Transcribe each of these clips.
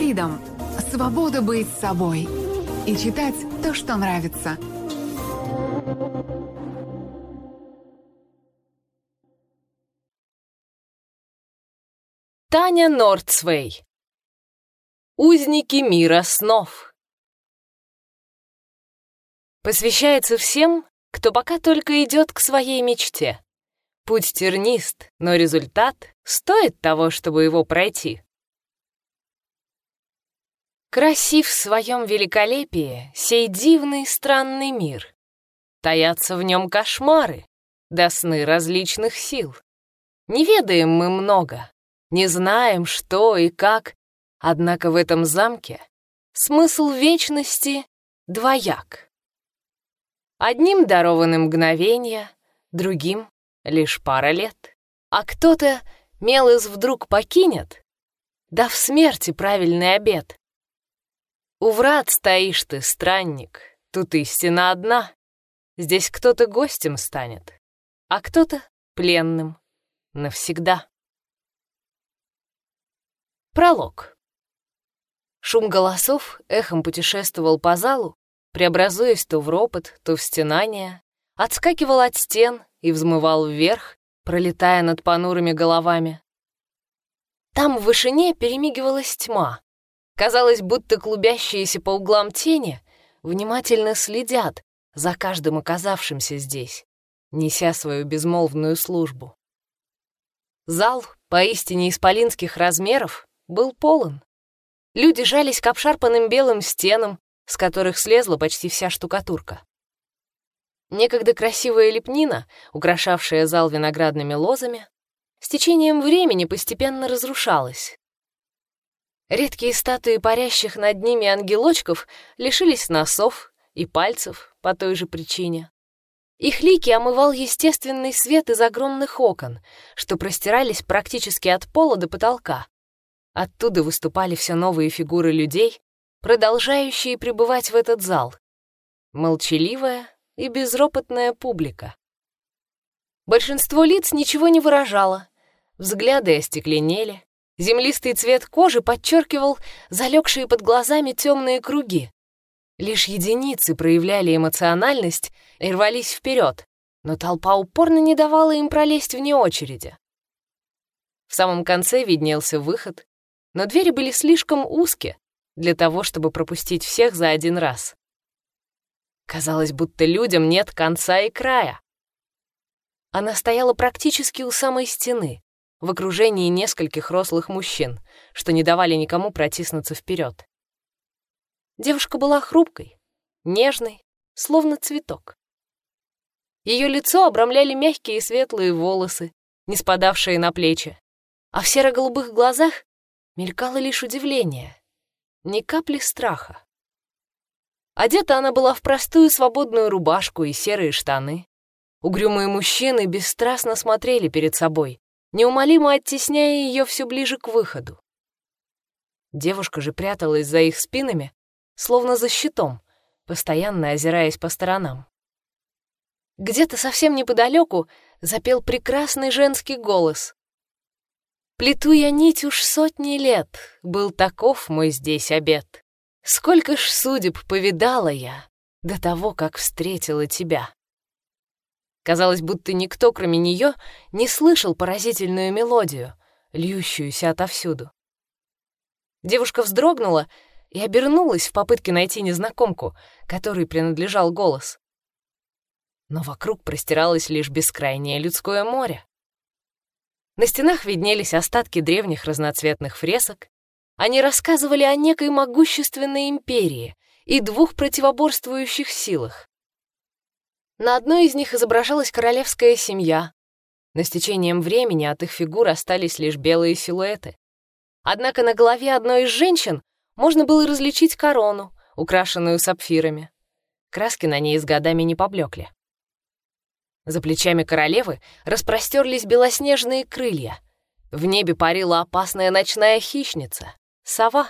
Freedom — свобода быть собой и читать то, что нравится. Таня Нордсвей. Узники мира снов. Посвящается всем, кто пока только идет к своей мечте. Путь тернист, но результат стоит того, чтобы его пройти. Красив в своем великолепии сей дивный странный мир. Таятся в нем кошмары, да сны различных сил. Не ведаем мы много, не знаем, что и как, однако в этом замке смысл вечности двояк. Одним дарованы мгновения, другим — лишь пара лет. А кто-то Мелыс вдруг покинет, дав смерти правильный обед. У врат стоишь ты, странник, тут истина одна. Здесь кто-то гостем станет, а кто-то пленным навсегда. Пролог. Шум голосов эхом путешествовал по залу, преобразуясь то в ропот, то в стенание, отскакивал от стен и взмывал вверх, пролетая над понурыми головами. Там в вышине перемигивалась тьма. Казалось, будто клубящиеся по углам тени внимательно следят за каждым оказавшимся здесь, неся свою безмолвную службу. Зал, поистине исполинских размеров, был полон. Люди жались к обшарпанным белым стенам, с которых слезла почти вся штукатурка. Некогда красивая лепнина, украшавшая зал виноградными лозами, с течением времени постепенно разрушалась. Редкие статуи парящих над ними ангелочков лишились носов и пальцев по той же причине. Их лики омывал естественный свет из огромных окон, что простирались практически от пола до потолка. Оттуда выступали все новые фигуры людей, продолжающие пребывать в этот зал. Молчаливая и безропотная публика. Большинство лиц ничего не выражало, взгляды остекленели, землистый цвет кожи подчеркивал залегшие под глазами темные круги. Лишь единицы проявляли эмоциональность и рвались вперед, но толпа упорно не давала им пролезть вне очереди. В самом конце виднелся выход, но двери были слишком узкие, для того, чтобы пропустить всех за один раз. Казалось, будто людям нет конца и края. Она стояла практически у самой стены, в окружении нескольких рослых мужчин, что не давали никому протиснуться вперед. Девушка была хрупкой, нежной, словно цветок. Ее лицо обрамляли мягкие светлые волосы, не спадавшие на плечи, а в серо-голубых глазах мелькало лишь удивление ни капли страха. Одета она была в простую свободную рубашку и серые штаны. Угрюмые мужчины бесстрастно смотрели перед собой, неумолимо оттесняя ее все ближе к выходу. Девушка же пряталась за их спинами, словно за щитом, постоянно озираясь по сторонам. Где-то совсем неподалеку запел прекрасный женский голос. Плету я нить уж сотни лет, был таков мой здесь обед. Сколько ж судеб повидала я до того, как встретила тебя. Казалось, будто никто, кроме нее, не слышал поразительную мелодию, льющуюся отовсюду. Девушка вздрогнула и обернулась в попытке найти незнакомку, которой принадлежал голос. Но вокруг простиралось лишь бескрайнее людское море. На стенах виднелись остатки древних разноцветных фресок. Они рассказывали о некой могущественной империи и двух противоборствующих силах. На одной из них изображалась королевская семья, но с течением времени от их фигур остались лишь белые силуэты. Однако на голове одной из женщин можно было различить корону, украшенную сапфирами. Краски на ней с годами не поблекли. За плечами королевы распростерлись белоснежные крылья. В небе парила опасная ночная хищница — сова.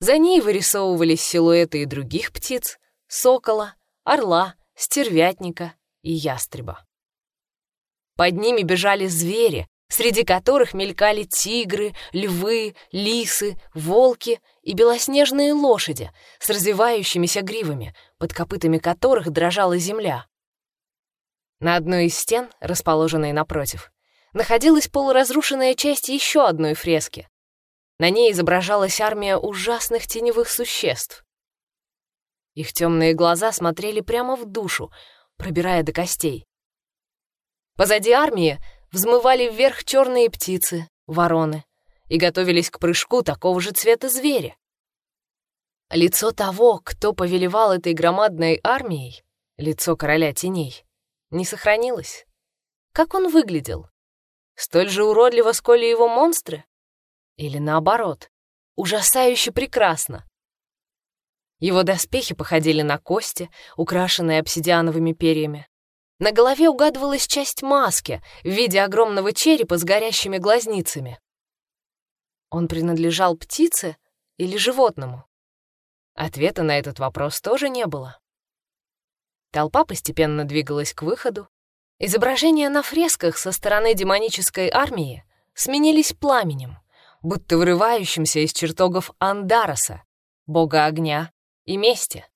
За ней вырисовывались силуэты и других птиц — сокола, орла, стервятника и ястреба. Под ними бежали звери, среди которых мелькали тигры, львы, лисы, волки и белоснежные лошади с развивающимися гривами, под копытами которых дрожала земля. На одной из стен, расположенной напротив, находилась полуразрушенная часть еще одной фрески. На ней изображалась армия ужасных теневых существ. Их темные глаза смотрели прямо в душу, пробирая до костей. Позади армии взмывали вверх черные птицы, вороны, и готовились к прыжку такого же цвета зверя. Лицо того, кто повелевал этой громадной армией, лицо короля теней, не сохранилось. Как он выглядел? Столь же уродливо, сколь и его монстры? Или наоборот, ужасающе прекрасно? Его доспехи походили на кости, украшенные обсидиановыми перьями. На голове угадывалась часть маски в виде огромного черепа с горящими глазницами. Он принадлежал птице или животному? Ответа на этот вопрос тоже не было. Толпа постепенно двигалась к выходу. Изображения на фресках со стороны демонической армии сменились пламенем, будто вырывающимся из чертогов Андароса, бога огня и мести.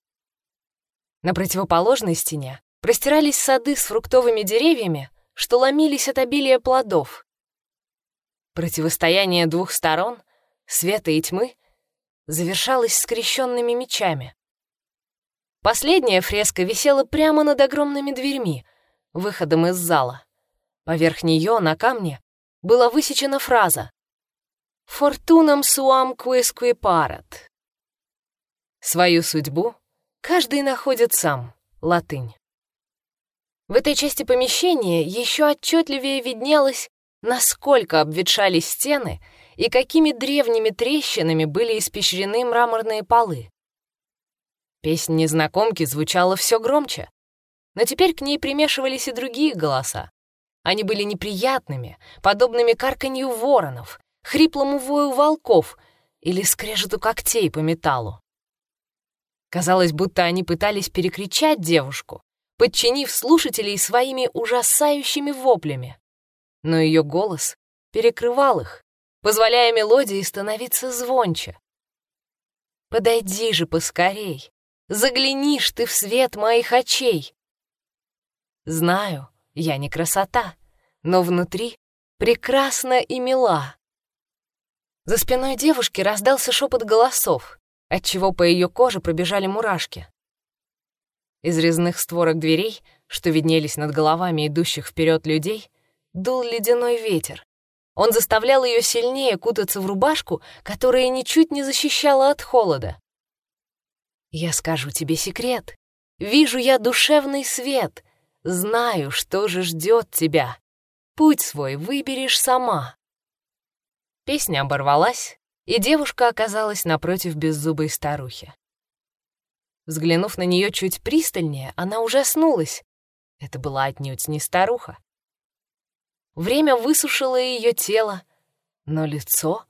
На противоположной стене простирались сады с фруктовыми деревьями, что ломились от обилия плодов. Противостояние двух сторон, света и тьмы, завершалось скрещенными мечами. Последняя фреска висела прямо над огромными дверьми, выходом из зала. Поверх нее на камне была высечена фраза «Фортунам суам quisque парат». Свою судьбу каждый находит сам, латынь. В этой части помещения еще отчетливее виднелось, насколько обветшали стены и какими древними трещинами были испещрены мраморные полы. Песнь незнакомки звучала все громче, но теперь к ней примешивались и другие голоса. Они были неприятными, подобными карканью воронов, хриплому вою волков или скрежету когтей по металлу. Казалось, будто они пытались перекричать девушку, подчинив слушателей своими ужасающими воплями. Но ее голос перекрывал их, позволяя мелодии становиться звонче. «Подойди же поскорей, заглянишь ты в свет моих очей!» Знаю, я не красота, но внутри прекрасна и мила. За спиной девушки раздался шепот голосов, отчего по ее коже пробежали мурашки. Из резных створок дверей, что виднелись над головами идущих вперед людей, дул ледяной ветер. Он заставлял ее сильнее кутаться в рубашку, которая ничуть не защищала от холода. «Я скажу тебе секрет. Вижу я душевный свет. Знаю, что же ждет тебя. Путь свой выберешь сама». Песня оборвалась, и девушка оказалась напротив беззубой старухи. Взглянув на нее чуть пристальнее, она ужаснулась. Это была отнюдь не старуха. Время высушило ее тело, но лицо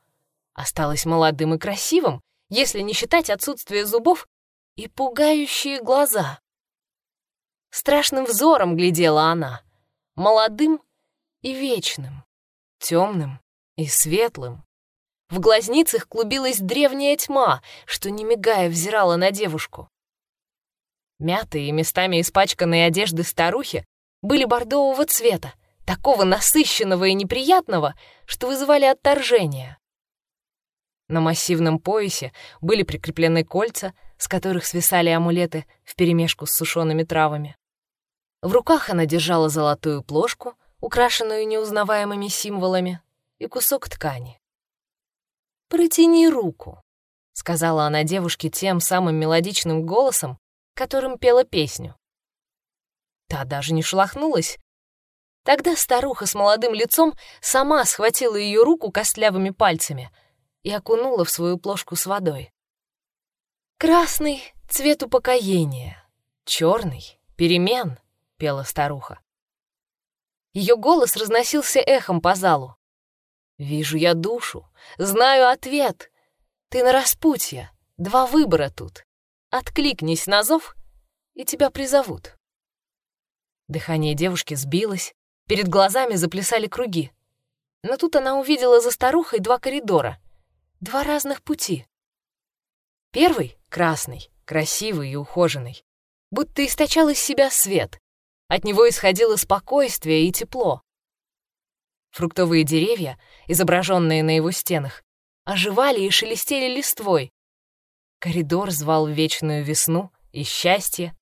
осталось молодым и красивым, если не считать отсутствие зубов и пугающие глаза. Страшным взором глядела она, молодым и вечным, темным и светлым. В глазницах клубилась древняя тьма, что, не мигая, взирала на девушку. Мятые и местами испачканные одежды старухи были бордового цвета, такого насыщенного и неприятного, что вызывали отторжение. На массивном поясе были прикреплены кольца, с которых свисали амулеты вперемешку с сушеными травами. В руках она держала золотую плошку, украшенную неузнаваемыми символами, и кусок ткани. «Протяни руку», — сказала она девушке тем самым мелодичным голосом, которым пела песню. Та даже не шелохнулась. Тогда старуха с молодым лицом сама схватила ее руку костлявыми пальцами и окунула в свою плошку с водой. «Красный — цвет упокоения, черный — перемен», — пела старуха. Ее голос разносился эхом по залу. «Вижу я душу, знаю ответ. Ты на распутье, два выбора тут. Откликнись на зов, и тебя призовут. Дыхание девушки сбилось, перед глазами заплясали круги. Но тут она увидела за старухой два коридора, два разных пути. Первый — красный, красивый и ухоженный, будто источал из себя свет. От него исходило спокойствие и тепло. Фруктовые деревья, изображенные на его стенах, оживали и шелестели листвой. Коридор звал вечную весну и счастье.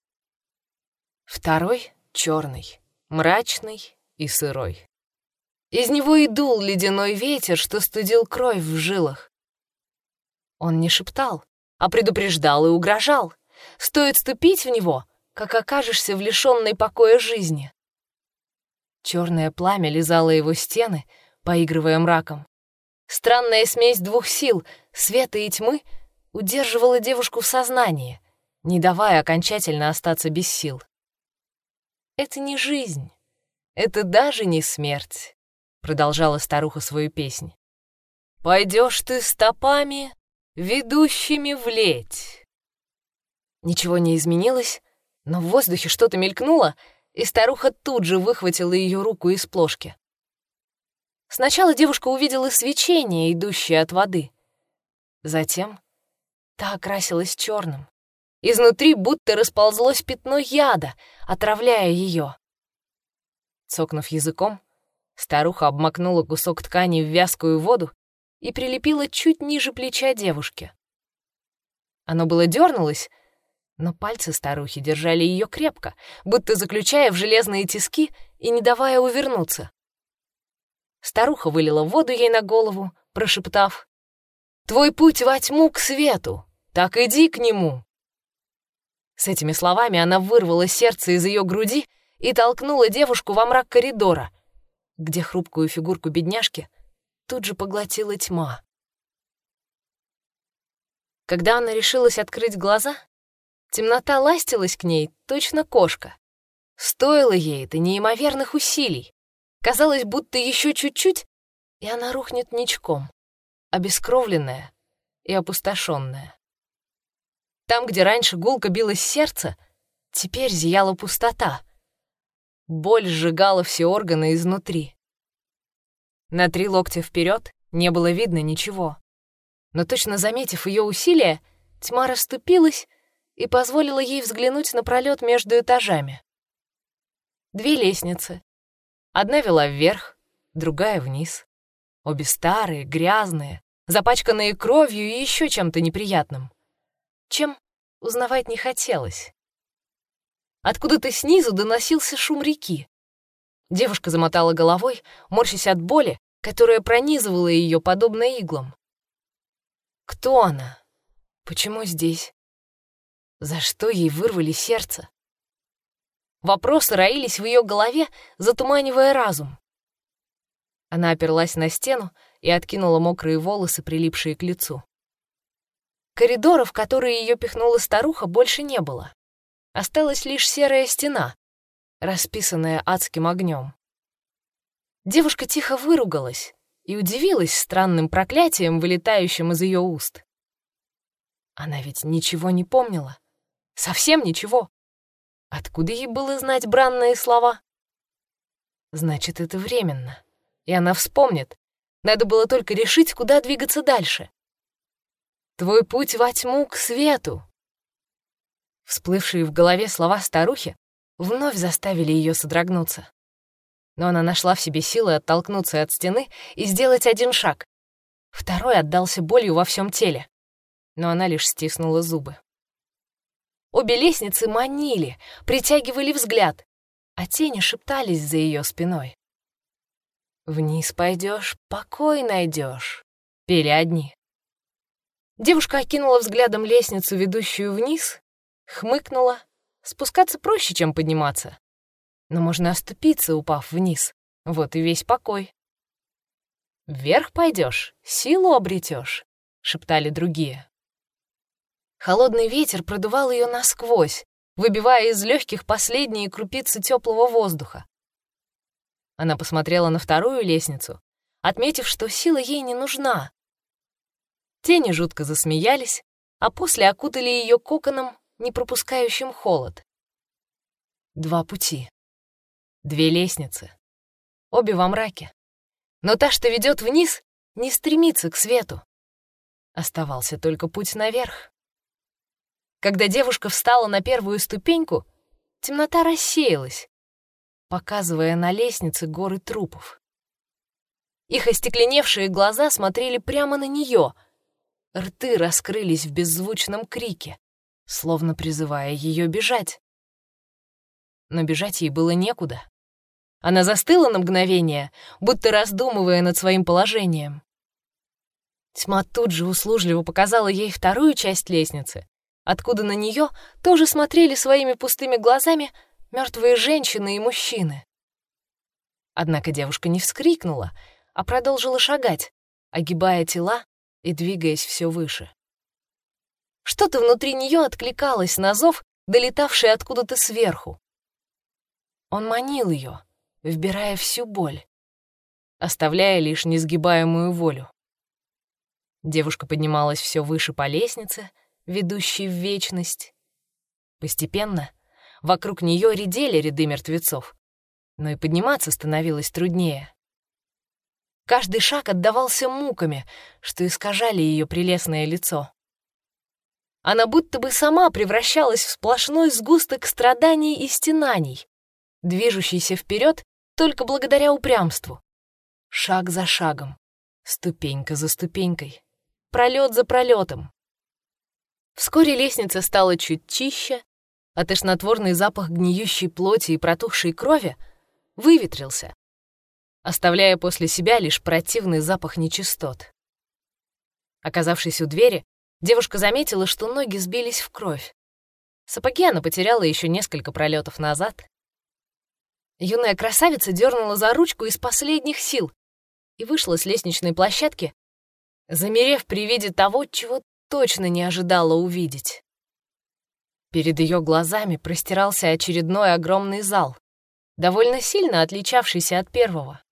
Второй — черный, мрачный и сырой. Из него и дул ледяной ветер, что студил кровь в жилах. Он не шептал, а предупреждал и угрожал. Стоит ступить в него, как окажешься в лишенной покоя жизни. Черное пламя лизало его стены, поигрывая мраком. Странная смесь двух сил, света и тьмы, удерживала девушку в сознании, не давая окончательно остаться без сил. «Это не жизнь, это даже не смерть», — продолжала старуха свою песнь. «Пойдешь ты стопами, ведущими в ледь». Ничего не изменилось, но в воздухе что-то мелькнуло, и старуха тут же выхватила ее руку из плошки. Сначала девушка увидела свечение, идущее от воды. Затем та окрасилась черным. Изнутри будто расползлось пятно яда, отравляя ее. Цокнув языком, старуха обмакнула кусок ткани в вязкую воду и прилепила чуть ниже плеча девушки. Оно было дернулось, но пальцы старухи держали ее крепко, будто заключая в железные тиски и не давая увернуться. Старуха вылила воду ей на голову, прошептав, «Твой путь во тьму к свету, так иди к нему». С этими словами она вырвала сердце из ее груди и толкнула девушку во мрак коридора, где хрупкую фигурку бедняжки тут же поглотила тьма. Когда она решилась открыть глаза, темнота ластилась к ней, точно кошка. Стоило ей это неимоверных усилий. Казалось, будто еще чуть-чуть, и она рухнет ничком, обескровленная и опустошенная. Там, где раньше гулко билось сердце, теперь зияла пустота. Боль сжигала все органы изнутри. На три локтя вперед не было видно ничего. Но точно заметив ее усилия, тьма расступилась и позволила ей взглянуть на пролет между этажами. Две лестницы. Одна вела вверх, другая вниз. Обе старые, грязные, запачканные кровью и еще чем-то неприятным. Чем узнавать не хотелось. Откуда-то снизу доносился шум реки. Девушка замотала головой, морщась от боли, которая пронизывала ее подобно иглам. Кто она? Почему здесь? За что ей вырвали сердце? Вопросы роились в ее голове, затуманивая разум. Она оперлась на стену и откинула мокрые волосы, прилипшие к лицу. Коридоров, которые ее пихнула старуха, больше не было. Осталась лишь серая стена, расписанная адским огнем. Девушка тихо выругалась и удивилась странным проклятием, вылетающим из ее уст. Она ведь ничего не помнила. Совсем ничего. Откуда ей было знать бранные слова? Значит, это временно. И она вспомнит. Надо было только решить, куда двигаться дальше. Твой путь во тьму к свету. Всплывшие в голове слова старухи вновь заставили ее содрогнуться. Но она нашла в себе силы оттолкнуться от стены и сделать один шаг. Второй отдался болью во всем теле. Но она лишь стиснула зубы. Обе лестницы манили, притягивали взгляд, а тени шептались за ее спиной. «Вниз пойдешь, покой найдешь», — пели одни. Девушка окинула взглядом лестницу, ведущую вниз, хмыкнула. Спускаться проще, чем подниматься. Но можно оступиться, упав вниз. Вот и весь покой. «Вверх пойдешь, силу обретешь», — шептали другие. Холодный ветер продувал ее насквозь, выбивая из легких последние крупицы теплого воздуха. Она посмотрела на вторую лестницу, отметив, что сила ей не нужна. Тени жутко засмеялись, а после окутали ее коконом, не пропускающим холод. Два пути. Две лестницы. Обе во мраке. Но та, что ведет вниз, не стремится к свету. Оставался только путь наверх. Когда девушка встала на первую ступеньку, темнота рассеялась, показывая на лестнице горы трупов. Их остекленевшие глаза смотрели прямо на нее. Рты раскрылись в беззвучном крике, словно призывая ее бежать. Но бежать ей было некуда. Она застыла на мгновение, будто раздумывая над своим положением. Тьма тут же услужливо показала ей вторую часть лестницы, откуда на нее тоже смотрели своими пустыми глазами мертвые женщины и мужчины. Однако девушка не вскрикнула, а продолжила шагать, огибая тела и двигаясь все выше. Что-то внутри нее откликалось на зов, долетавший откуда-то сверху. Он манил ее, вбирая всю боль, оставляя лишь несгибаемую волю. Девушка поднималась все выше по лестнице, ведущей в вечность. Постепенно вокруг нее редели ряды мертвецов, но и подниматься становилось труднее. Каждый шаг отдавался муками, что искажали ее прелестное лицо. Она будто бы сама превращалась в сплошной сгусток страданий и стенаний, движущийся вперед только благодаря упрямству. Шаг за шагом, ступенька за ступенькой, пролет за пролетом. Вскоре лестница стала чуть чище, а тошнотворный запах гниющей плоти и протухшей крови выветрился, оставляя после себя лишь противный запах нечистот. Оказавшись у двери, девушка заметила, что ноги сбились в кровь. Сапоги она потеряла еще несколько пролетов назад. Юная красавица дернула за ручку из последних сил и вышла с лестничной площадки, замерев при виде того, чего точно не ожидала увидеть. Перед ее глазами простирался очередной огромный зал, довольно сильно отличавшийся от первого.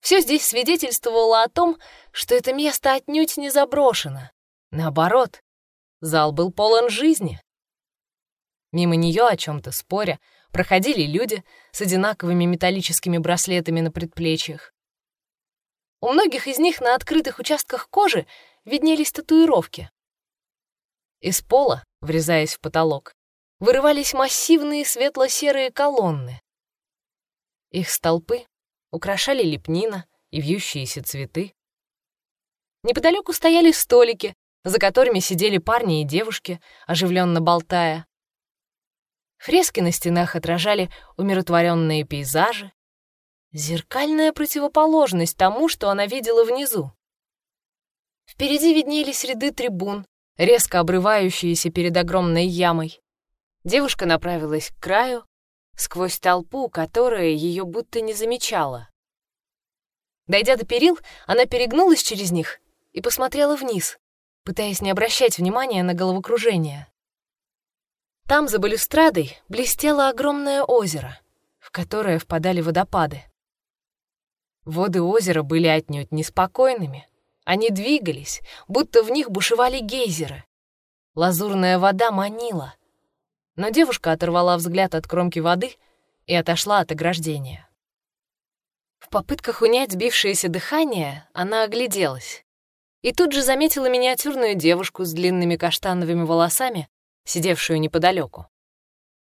Все здесь свидетельствовало о том, что это место отнюдь не заброшено. Наоборот, зал был полон жизни. Мимо нее, о чем-то споря, проходили люди с одинаковыми металлическими браслетами на предплечьях. У многих из них на открытых участках кожи виднелись татуировки. Из пола, врезаясь в потолок, вырывались массивные светло-серые колонны. Их столпы украшали лепнина и вьющиеся цветы. Неподалеку стояли столики, за которыми сидели парни и девушки, оживленно болтая. Фрески на стенах отражали умиротворенные пейзажи, зеркальная противоположность тому, что она видела внизу. Впереди виднелись ряды трибун, резко обрывающиеся перед огромной ямой. Девушка направилась к краю, сквозь толпу, которая ее будто не замечала. Дойдя до перил, она перегнулась через них и посмотрела вниз, пытаясь не обращать внимания на головокружение. Там, за балюстрадой, блестело огромное озеро, в которое впадали водопады. Воды озера были отнюдь неспокойными. Они двигались, будто в них бушевали гейзеры. Лазурная вода манила — но девушка оторвала взгляд от кромки воды и отошла от ограждения. В попытках унять сбившееся дыхание она огляделась и тут же заметила миниатюрную девушку с длинными каштановыми волосами, сидевшую неподалеку.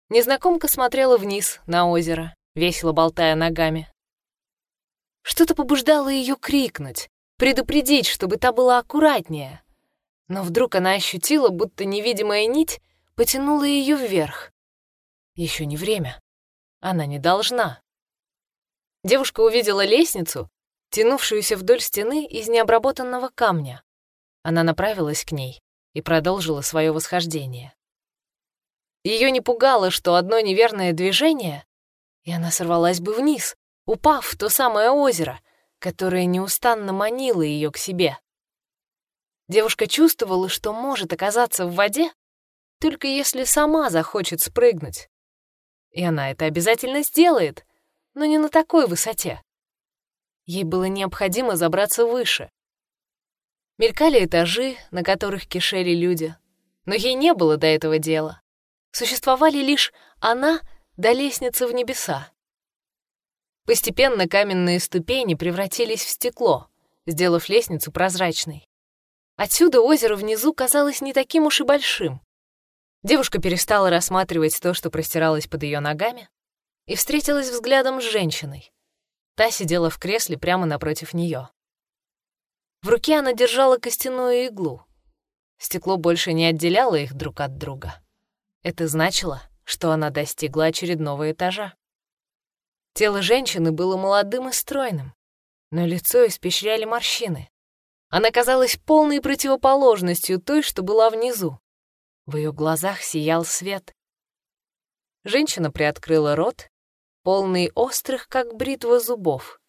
Незнакомка смотрела вниз, на озеро, весело болтая ногами. Что-то побуждало ее крикнуть, предупредить, чтобы та была аккуратнее. Но вдруг она ощутила, будто невидимая нить потянула ее вверх. Еще не время. Она не должна. Девушка увидела лестницу, тянувшуюся вдоль стены из необработанного камня. Она направилась к ней и продолжила свое восхождение. Ее не пугало, что одно неверное движение, и она сорвалась бы вниз, упав в то самое озеро, которое неустанно манило ее к себе. Девушка чувствовала, что может оказаться в воде, только если сама захочет спрыгнуть. И она это обязательно сделает, но не на такой высоте. Ей было необходимо забраться выше. Мелькали этажи, на которых кишели люди, но ей не было до этого дела. Существовали лишь она до лестницы в небеса. Постепенно каменные ступени превратились в стекло, сделав лестницу прозрачной. Отсюда озеро внизу казалось не таким уж и большим. Девушка перестала рассматривать то, что простиралось под ее ногами, и встретилась взглядом с женщиной. Та сидела в кресле прямо напротив нее. В руке она держала костяную иглу. Стекло больше не отделяло их друг от друга. Это значило, что она достигла очередного этажа. Тело женщины было молодым и стройным, но лицо испещряли морщины. Она казалась полной противоположностью той, что была внизу. В ее глазах сиял свет. Женщина приоткрыла рот, полный острых, как бритва зубов,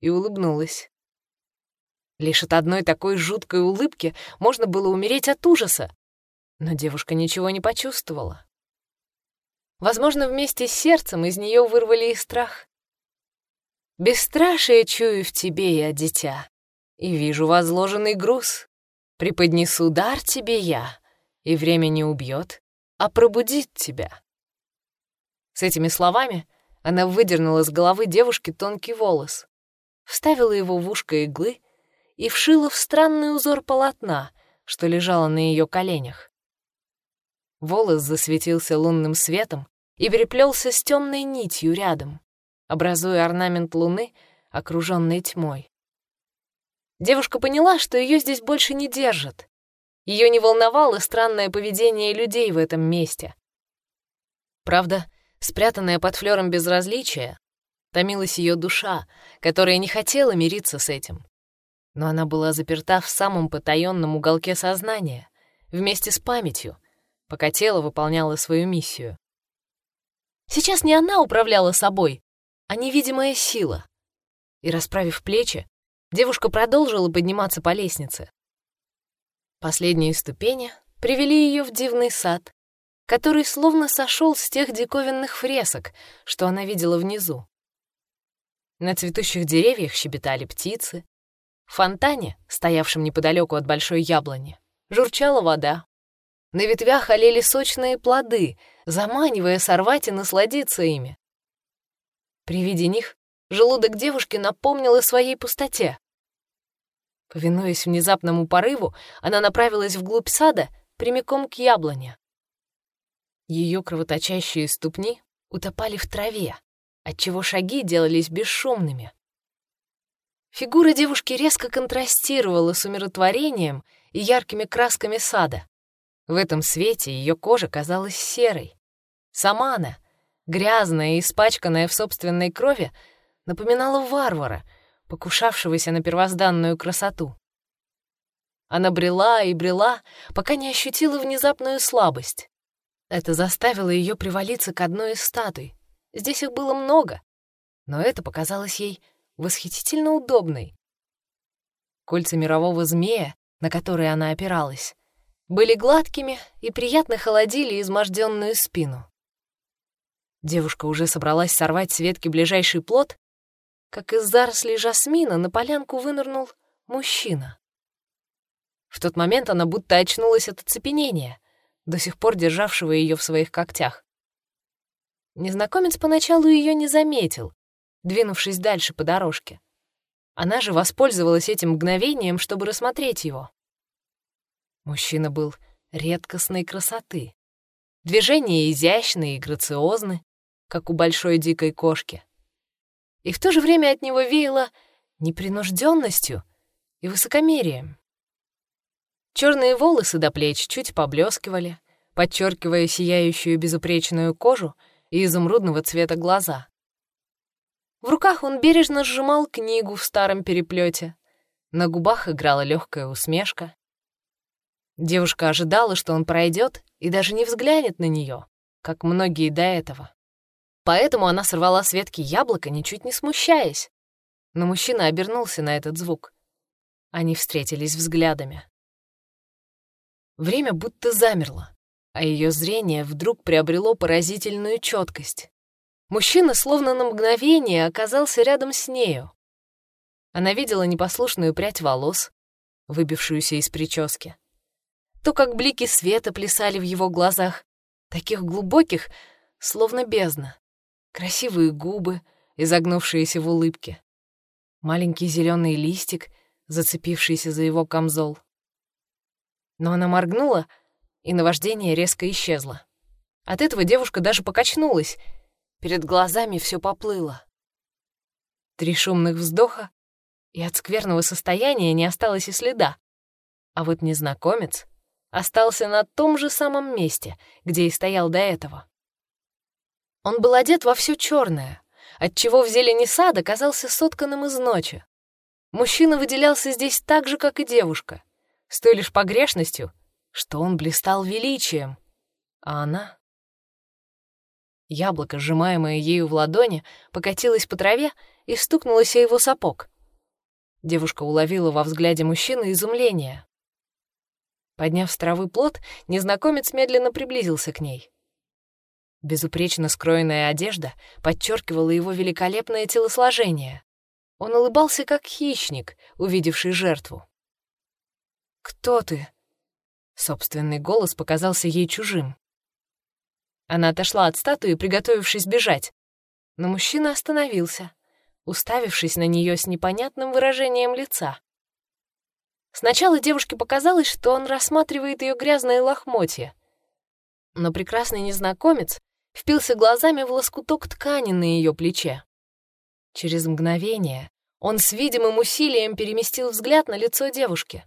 и улыбнулась. Лишь от одной такой жуткой улыбки можно было умереть от ужаса, но девушка ничего не почувствовала. Возможно, вместе с сердцем из нее вырвали и страх. «Бесстрашие чую в тебе я, дитя, и вижу возложенный груз. Преподнесу дар тебе я, и время не убьет, а пробудит тебя». С этими словами она выдернула с головы девушки тонкий волос, вставила его в ушко иглы и вшила в странный узор полотна, что лежало на ее коленях. Волос засветился лунным светом и переплелся с темной нитью рядом, образуя орнамент луны, окруженной тьмой. Девушка поняла, что ее здесь больше не держат. Ее не волновало странное поведение людей в этом месте. Правда, спрятанная под флером безразличия, томилась ее душа, которая не хотела мириться с этим. Но она была заперта в самом потаенном уголке сознания, вместе с памятью, пока тело выполняло свою миссию. Сейчас не она управляла собой, а невидимая сила. И, расправив плечи, девушка продолжила подниматься по лестнице. Последние ступени привели ее в дивный сад, который словно сошел с тех диковинных фресок, что она видела внизу. На цветущих деревьях щебетали птицы. В фонтане, стоявшем неподалеку от большой яблони, журчала вода. На ветвях олели сочные плоды, заманивая сорвать и насладиться ими. При виде них желудок девушки напомнил о своей пустоте. Повинуясь внезапному порыву, она направилась вглубь сада, прямиком к яблоне. Ее кровоточащие ступни утопали в траве, отчего шаги делались бесшумными. Фигура девушки резко контрастировала с умиротворением и яркими красками сада. В этом свете ее кожа казалась серой. Сама она, грязная и испачканная в собственной крови, напоминала варвара, покушавшегося на первозданную красоту. Она брела и брела, пока не ощутила внезапную слабость. Это заставило ее привалиться к одной из статуй. Здесь их было много, но это показалось ей восхитительно удобной. Кольца мирового змея, на которые она опиралась, были гладкими и приятно холодили изможденную спину. Девушка уже собралась сорвать с ветки ближайший плод, как из зарослей жасмина на полянку вынырнул мужчина. В тот момент она будто очнулась от оцепенения, до сих пор державшего ее в своих когтях. Незнакомец поначалу ее не заметил, двинувшись дальше по дорожке. Она же воспользовалась этим мгновением, чтобы рассмотреть его. Мужчина был редкостной красоты. Движения изящные и грациозны, как у большой дикой кошки. И в то же время от него веяло непринужденностью и высокомерием. Черные волосы до плеч чуть поблескивали, подчеркивая сияющую безупречную кожу и изумрудного цвета глаза. В руках он бережно сжимал книгу в старом переплете. На губах играла легкая усмешка. Девушка ожидала, что он пройдет и даже не взглянет на нее, как многие до этого. Поэтому она сорвала с ветки яблоко, ничуть не смущаясь. Но мужчина обернулся на этот звук. Они встретились взглядами. Время будто замерло, а ее зрение вдруг приобрело поразительную четкость. Мужчина словно на мгновение оказался рядом с нею. Она видела непослушную прядь волос, выбившуюся из прически то, как блики света плясали в его глазах, таких глубоких, словно бездна. Красивые губы, изогнувшиеся в улыбке. Маленький зеленый листик, зацепившийся за его камзол. Но она моргнула, и наваждение резко исчезло. От этого девушка даже покачнулась. Перед глазами все поплыло. Три шумных вздоха, и от скверного состояния не осталось и следа. А вот незнакомец остался на том же самом месте, где и стоял до этого. Он был одет во все черное, отчего в зелени сада казался сотканным из ночи. Мужчина выделялся здесь так же, как и девушка, с той лишь погрешностью, что он блистал величием, а она... Яблоко, сжимаемое ею в ладони, покатилось по траве и стукнулось о его сапог. Девушка уловила во взгляде мужчины изумление. Подняв с травы плод, незнакомец медленно приблизился к ней. Безупречно скроенная одежда подчеркивала его великолепное телосложение. Он улыбался, как хищник, увидевший жертву. «Кто ты?» Собственный голос показался ей чужим. Она отошла от статуи, приготовившись бежать. Но мужчина остановился, уставившись на нее с непонятным выражением лица. Сначала девушке показалось, что он рассматривает ее грязные лохмотья. Но прекрасный незнакомец впился глазами в лоскуток ткани на ее плече. Через мгновение он с видимым усилием переместил взгляд на лицо девушки.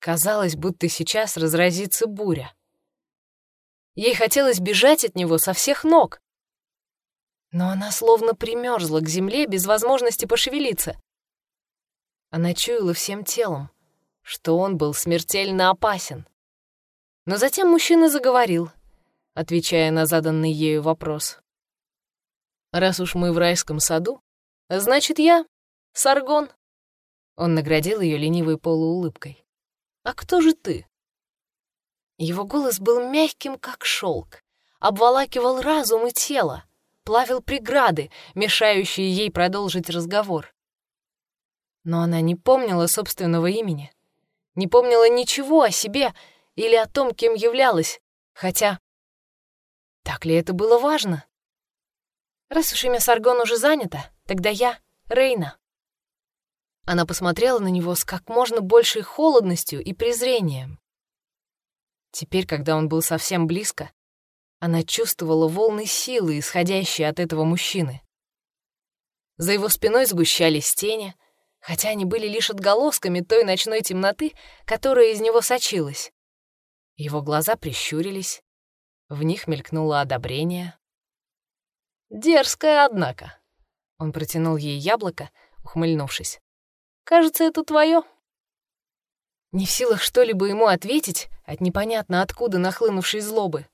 Казалось, будто сейчас разразится буря. Ей хотелось бежать от него со всех ног. Но она словно примерзла к земле без возможности пошевелиться. Она чуяла всем телом, что он был смертельно опасен. Но затем мужчина заговорил, отвечая на заданный ею вопрос. «Раз уж мы в райском саду, значит, я — Саргон». Он наградил ее ленивой полуулыбкой. «А кто же ты?» Его голос был мягким, как шелк, обволакивал разум и тело, плавил преграды, мешающие ей продолжить разговор. Но она не помнила собственного имени, не помнила ничего о себе или о том, кем являлась, хотя... Так ли это было важно? Раз уж имя Саргон уже занято, тогда я — Рейна. Она посмотрела на него с как можно большей холодностью и презрением. Теперь, когда он был совсем близко, она чувствовала волны силы, исходящие от этого мужчины. За его спиной сгущались тени, хотя они были лишь отголосками той ночной темноты, которая из него сочилась. Его глаза прищурились, в них мелькнуло одобрение. «Дерзкая, однако!» Он протянул ей яблоко, ухмыльнувшись. «Кажется, это твое. Не в силах что-либо ему ответить от непонятно откуда нахлынувшей злобы,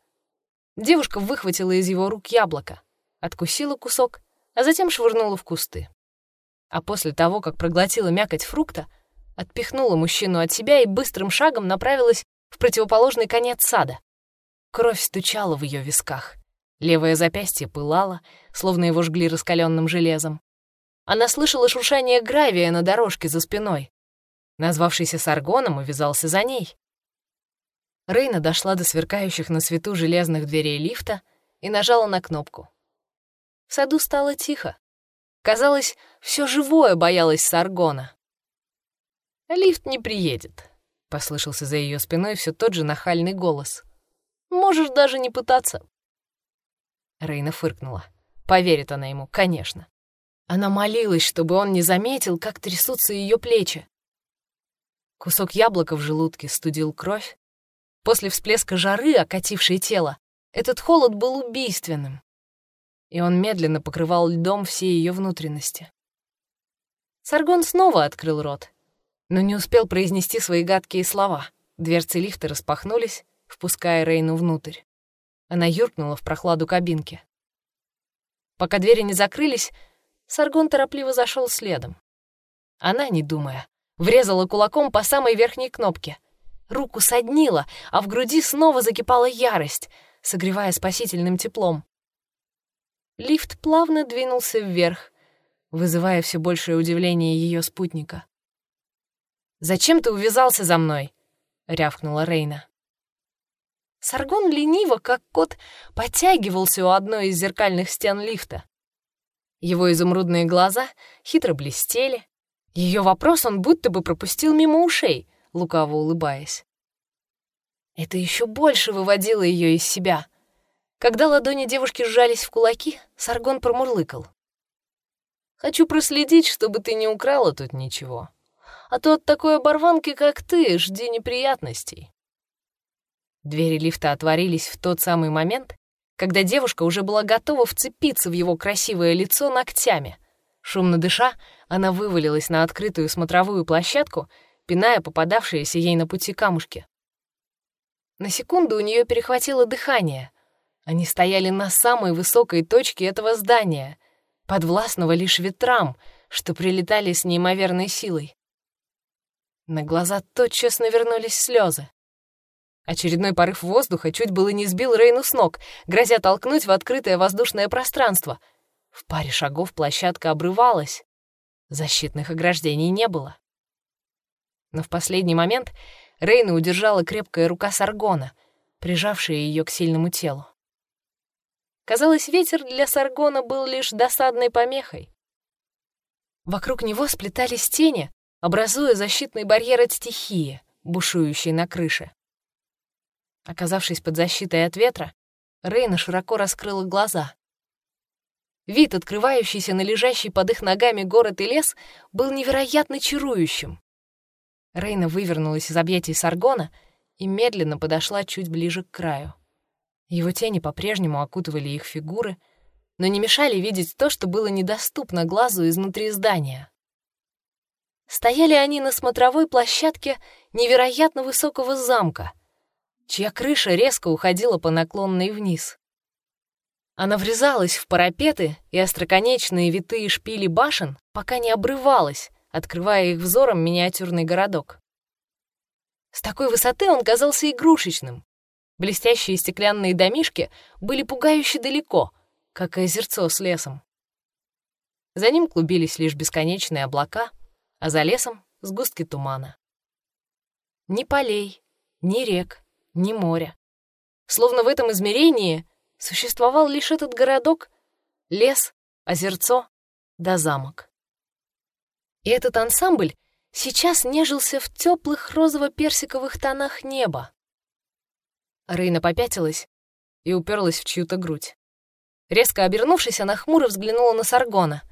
девушка выхватила из его рук яблоко, откусила кусок, а затем швырнула в кусты. А после того, как проглотила мякоть фрукта, отпихнула мужчину от себя и быстрым шагом направилась в противоположный конец сада. Кровь стучала в ее висках. Левое запястье пылало, словно его жгли раскаленным железом. Она слышала шуршание гравия на дорожке за спиной, Назвавшийся Саргоном увязался за ней. Рейна дошла до сверкающих на свету железных дверей лифта и нажала на кнопку. В саду стало тихо. Казалось, все живое боялось Саргона. «Лифт не приедет», — послышался за ее спиной все тот же нахальный голос. «Можешь даже не пытаться». Рейна фыркнула. Поверит она ему, конечно. Она молилась, чтобы он не заметил, как трясутся ее плечи. Кусок яблока в желудке студил кровь. После всплеска жары, окатившей тело, этот холод был убийственным. И он медленно покрывал льдом все ее внутренности. Саргон снова открыл рот, но не успел произнести свои гадкие слова. Дверцы лифта распахнулись, впуская Рейну внутрь. Она юркнула в прохладу кабинки. Пока двери не закрылись, Саргон торопливо зашел следом. Она, не думая, Врезала кулаком по самой верхней кнопке. Руку соднила, а в груди снова закипала ярость, согревая спасительным теплом. Лифт плавно двинулся вверх, вызывая все большее удивление ее спутника. «Зачем ты увязался за мной?» — рявкнула Рейна. Саргон лениво, как кот, подтягивался у одной из зеркальных стен лифта. Его изумрудные глаза хитро блестели. Ее вопрос он будто бы пропустил мимо ушей, лукаво улыбаясь. Это еще больше выводило ее из себя. Когда ладони девушки сжались в кулаки, Саргон промурлыкал. «Хочу проследить, чтобы ты не украла тут ничего. А то от такой оборванки, как ты, жди неприятностей». Двери лифта отворились в тот самый момент, когда девушка уже была готова вцепиться в его красивое лицо ногтями. Шумно дыша, она вывалилась на открытую смотровую площадку, пиная попадавшиеся ей на пути камушки. На секунду у нее перехватило дыхание. Они стояли на самой высокой точке этого здания, подвластного лишь ветрам, что прилетали с неимоверной силой. На глаза тотчас навернулись слезы. Очередной порыв воздуха чуть было не сбил Рейну с ног, грозя толкнуть в открытое воздушное пространство. В паре шагов площадка обрывалась. Защитных ограждений не было. Но в последний момент Рейна удержала крепкая рука Саргона, прижавшая ее к сильному телу. Казалось, ветер для Саргона был лишь досадной помехой. Вокруг него сплетались тени, образуя защитный барьер от стихии, бушующей на крыше. Оказавшись под защитой от ветра, Рейна широко раскрыла глаза. Вид, открывающийся на лежащий под их ногами город и лес, был невероятно чарующим. Рейна вывернулась из объятий Саргона и медленно подошла чуть ближе к краю. Его тени по-прежнему окутывали их фигуры, но не мешали видеть то, что было недоступно глазу изнутри здания. Стояли они на смотровой площадке невероятно высокого замка — чья крыша резко уходила по наклонной вниз. Она врезалась в парапеты и остроконечные витые шпили башен, пока не обрывалась, открывая их взором миниатюрный городок. С такой высоты он казался игрушечным. Блестящие стеклянные домишки были пугающе далеко, как озерцо с лесом. За ним клубились лишь бесконечные облака, а за лесом — сгустки тумана. Ни полей, ни рек, ни моря. Словно в этом измерении существовал лишь этот городок, лес, озерцо да замок. И этот ансамбль сейчас нежился в теплых розово-персиковых тонах неба. Рейна попятилась и уперлась в чью-то грудь. Резко обернувшись, она хмуро взглянула на Саргона.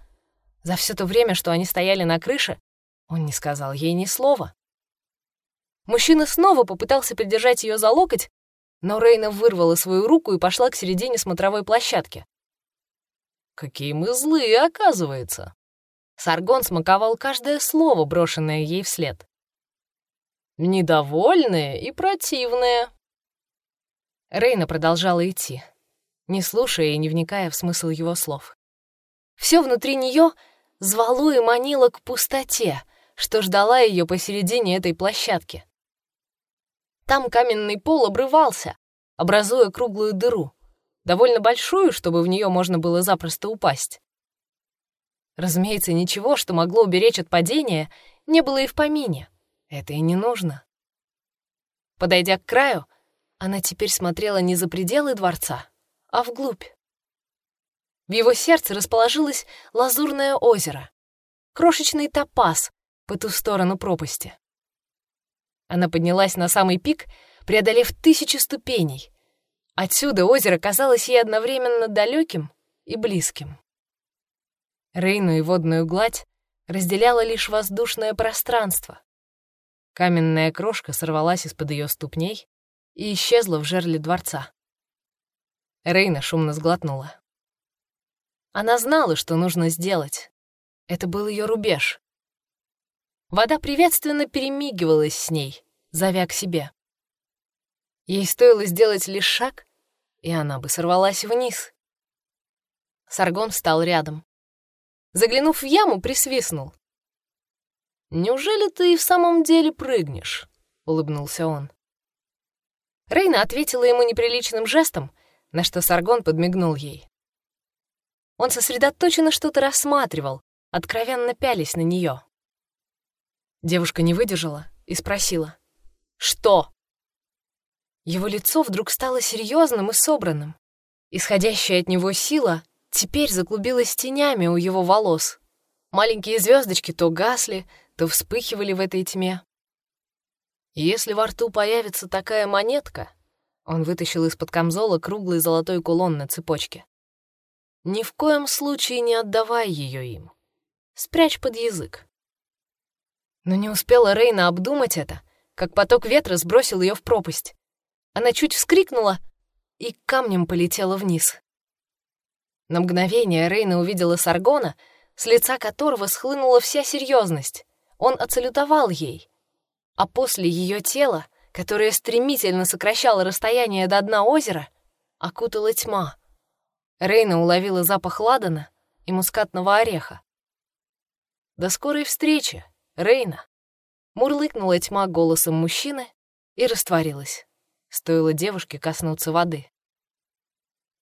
За все то время, что они стояли на крыше, он не сказал ей ни слова. Мужчина снова попытался придержать ее за локоть, но Рейна вырвала свою руку и пошла к середине смотровой площадки. «Какие мы злые, оказывается!» Саргон смаковал каждое слово, брошенное ей вслед. «Недовольные и противные!» Рейна продолжала идти, не слушая и не вникая в смысл его слов. Все внутри нее звало и манило к пустоте, что ждала ее посередине этой площадки. Там каменный пол обрывался, образуя круглую дыру, довольно большую, чтобы в нее можно было запросто упасть. Разумеется, ничего, что могло уберечь от падения, не было и в помине. Это и не нужно. Подойдя к краю, она теперь смотрела не за пределы дворца, а вглубь. В его сердце расположилось лазурное озеро, крошечный топаз по ту сторону пропасти. Она поднялась на самый пик, преодолев тысячи ступеней. Отсюда озеро казалось ей одновременно далеким и близким. Рейну и водную гладь разделяло лишь воздушное пространство. Каменная крошка сорвалась из-под ее ступней и исчезла в жерле дворца. Рейна шумно сглотнула. Она знала, что нужно сделать. Это был ее рубеж. Вода приветственно перемигивалась с ней, зовя к себе. Ей стоило сделать лишь шаг, и она бы сорвалась вниз. Саргон встал рядом. Заглянув в яму, присвистнул. «Неужели ты и в самом деле прыгнешь?» — улыбнулся он. Рейна ответила ему неприличным жестом, на что Саргон подмигнул ей. Он сосредоточенно что-то рассматривал, откровенно пялись на нее. Девушка не выдержала и спросила. «Что?» Его лицо вдруг стало серьезным и собранным. Исходящая от него сила теперь заклубилась тенями у его волос. Маленькие звездочки то гасли, то вспыхивали в этой тьме. Если во рту появится такая монетка, он вытащил из-под камзола круглый золотой кулон на цепочке. Ни в коем случае не отдавай ее им. Спрячь под язык. Но не успела Рейна обдумать это, как поток ветра сбросил ее в пропасть. Она чуть вскрикнула и камнем полетела вниз. На мгновение Рейна увидела Саргона, с лица которого схлынула вся серьезность. Он оцалютовал ей. А после ее тела, которое стремительно сокращало расстояние до дна озера, окутала тьма. Рейна уловила запах ладана и мускатного ореха. «До скорой встречи, Рейна!» Мурлыкнула тьма голосом мужчины и растворилась. Стоило девушке коснуться воды.